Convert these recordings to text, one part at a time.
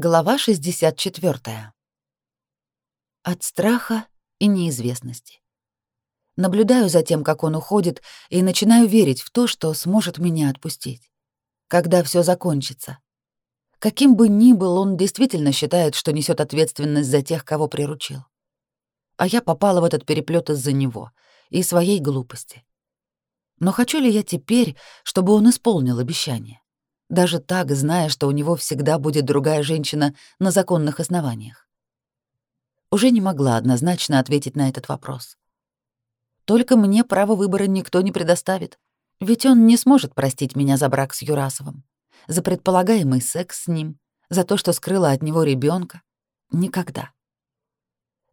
Глава 64. От страха и неизвестности. Наблюдаю за тем, как он уходит, и начинаю верить в то, что сможет меня отпустить. Когда все закончится. Каким бы ни был, он действительно считает, что несет ответственность за тех, кого приручил. А я попала в этот переплет из-за него и своей глупости. Но хочу ли я теперь, чтобы он исполнил обещание? Даже так, зная, что у него всегда будет другая женщина на законных основаниях. Уже не могла однозначно ответить на этот вопрос. Только мне право выбора никто не предоставит, ведь он не сможет простить меня за брак с Юрасовым, за предполагаемый секс с ним, за то, что скрыла от него ребенка. Никогда.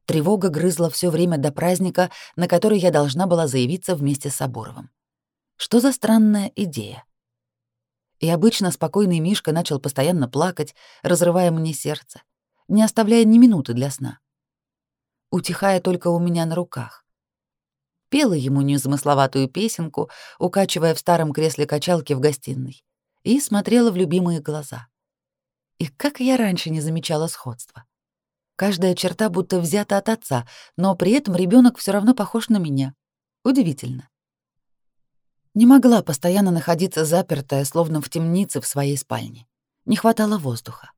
Тревога грызла все время до праздника, на который я должна была заявиться вместе с Сабуровым. Что за странная идея? И обычно спокойный Мишка начал постоянно плакать, разрывая мне сердце, не оставляя ни минуты для сна. Утихая только у меня на руках. Пела ему незамысловатую песенку, укачивая в старом кресле качалки в гостиной, и смотрела в любимые глаза. И как я раньше не замечала сходства. Каждая черта будто взята от отца, но при этом ребенок все равно похож на меня. Удивительно. Не могла постоянно находиться запертая, словно в темнице в своей спальне. Не хватало воздуха.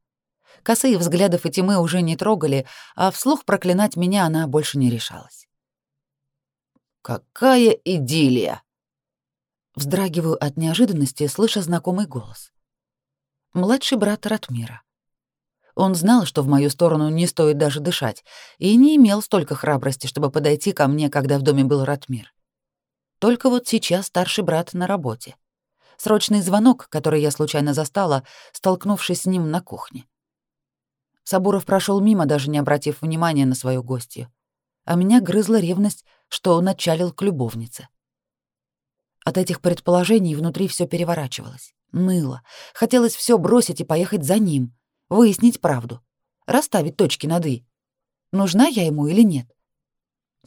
Косые взглядов и уже не трогали, а вслух проклинать меня она больше не решалась. «Какая идиллия!» Вздрагиваю от неожиданности, слыша знакомый голос. Младший брат Ратмира. Он знал, что в мою сторону не стоит даже дышать, и не имел столько храбрости, чтобы подойти ко мне, когда в доме был Ратмир. Только вот сейчас старший брат на работе. Срочный звонок, который я случайно застала, столкнувшись с ним на кухне. Сабуров прошел мимо, даже не обратив внимания на свою гостью. А меня грызла ревность, что он отчалил к любовнице. От этих предположений внутри все переворачивалось. Ныло. Хотелось все бросить и поехать за ним. Выяснить правду. Расставить точки над «и». Нужна я ему или нет?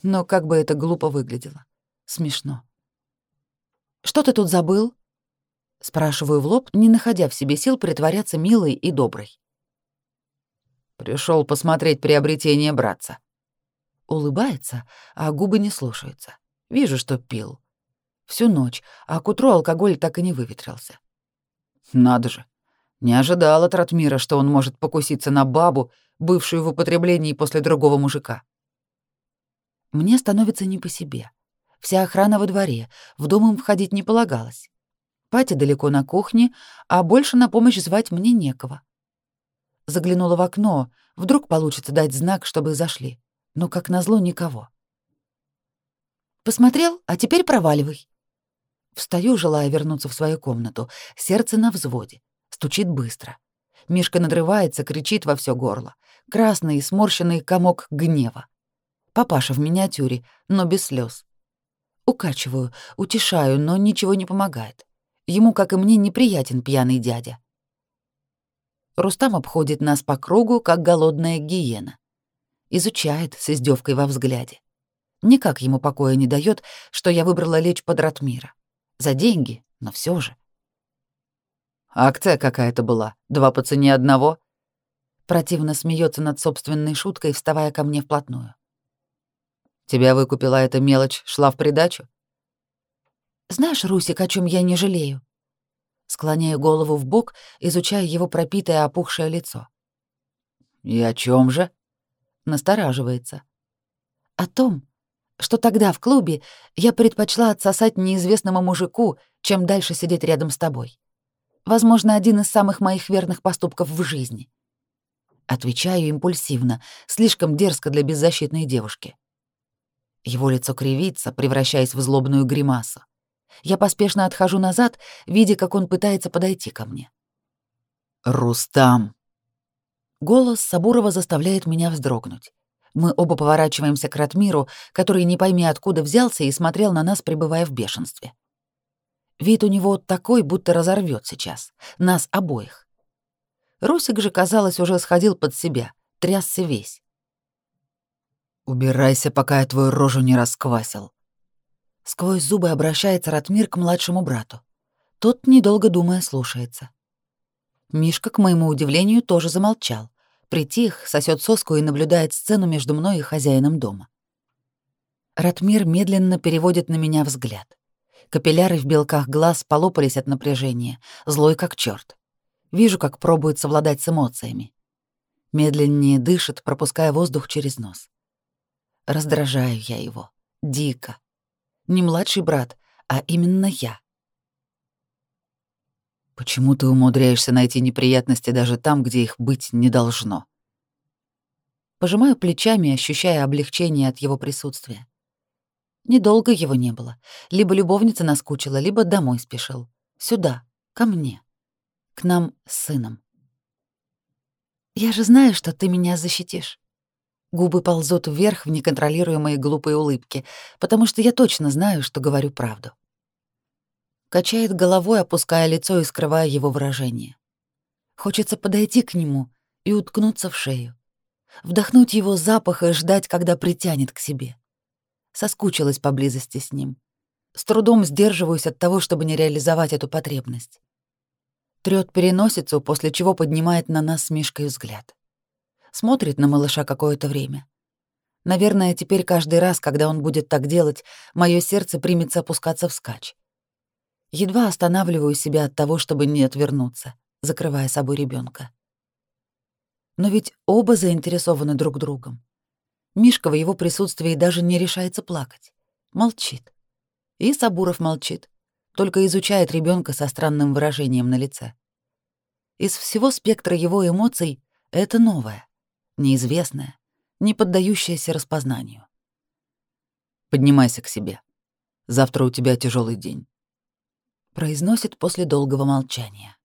Но как бы это глупо выглядело. Смешно. «Что ты тут забыл?» Спрашиваю в лоб, не находя в себе сил притворяться милой и доброй. Пришел посмотреть приобретение братца. Улыбается, а губы не слушаются. Вижу, что пил. Всю ночь, а к утру алкоголь так и не выветрился. Надо же. Не ожидал от Ратмира, что он может покуситься на бабу, бывшую в употреблении после другого мужика. Мне становится не по себе. Вся охрана во дворе, в дом им входить не полагалось. Патя далеко на кухне, а больше на помощь звать мне некого. Заглянула в окно, вдруг получится дать знак, чтобы зашли. Но, как назло, никого. «Посмотрел, а теперь проваливай». Встаю, желая вернуться в свою комнату. Сердце на взводе. Стучит быстро. Мишка надрывается, кричит во все горло. Красный и сморщенный комок гнева. Папаша в миниатюре, но без слез. Укачиваю, утешаю, но ничего не помогает. Ему, как и мне, неприятен пьяный дядя. Рустам обходит нас по кругу, как голодная гиена. Изучает с издевкой во взгляде. Никак ему покоя не дает, что я выбрала лечь под Ратмира. За деньги, но все же. Акция какая-то была, два по цене одного. Противно смеется над собственной шуткой, вставая ко мне вплотную. Тебя выкупила эта мелочь, шла в придачу? Знаешь, Русик, о чем я не жалею? Склоняю голову в бок, изучая его пропитое опухшее лицо. И о чем же? Настораживается. О том, что тогда в клубе я предпочла отсосать неизвестному мужику, чем дальше сидеть рядом с тобой. Возможно, один из самых моих верных поступков в жизни. Отвечаю импульсивно, слишком дерзко для беззащитной девушки. Его лицо кривится, превращаясь в злобную гримасу. Я поспешно отхожу назад, видя, как он пытается подойти ко мне. «Рустам!» Голос Сабурова заставляет меня вздрогнуть. Мы оба поворачиваемся к Ратмиру, который не пойми откуда взялся и смотрел на нас, пребывая в бешенстве. Вид у него такой, будто разорвет сейчас. Нас обоих. Русик же, казалось, уже сходил под себя, трясся весь. «Убирайся, пока я твою рожу не расквасил». Сквозь зубы обращается Ратмир к младшему брату. Тот, недолго думая, слушается. Мишка, к моему удивлению, тоже замолчал. Притих, сосет соску и наблюдает сцену между мной и хозяином дома. Ратмир медленно переводит на меня взгляд. Капилляры в белках глаз полопались от напряжения, злой как черт. Вижу, как пробует совладать с эмоциями. Медленнее дышит, пропуская воздух через нос. Раздражаю я его. Дико. Не младший брат, а именно я. Почему ты умудряешься найти неприятности даже там, где их быть не должно? Пожимаю плечами, ощущая облегчение от его присутствия. Недолго его не было. Либо любовница наскучила, либо домой спешил. Сюда, ко мне. К нам с сыном. «Я же знаю, что ты меня защитишь». Губы ползут вверх в неконтролируемые глупые улыбки, потому что я точно знаю, что говорю правду. Качает головой, опуская лицо и скрывая его выражение. Хочется подойти к нему и уткнуться в шею. Вдохнуть его запах и ждать, когда притянет к себе. Соскучилась поблизости с ним. С трудом сдерживаюсь от того, чтобы не реализовать эту потребность. Трёт переносицу, после чего поднимает на нас с Мишкой взгляд. Смотрит на малыша какое-то время. Наверное, теперь каждый раз, когда он будет так делать, мое сердце примется опускаться вскачь. Едва останавливаю себя от того, чтобы не отвернуться, закрывая собой ребенка. Но ведь оба заинтересованы друг другом. Мишка в его присутствии даже не решается плакать. Молчит. И Сабуров молчит, только изучает ребенка со странным выражением на лице. Из всего спектра его эмоций это новое, неизвестное, не поддающееся распознанию. «Поднимайся к себе. Завтра у тебя тяжелый день», — произносит после долгого молчания.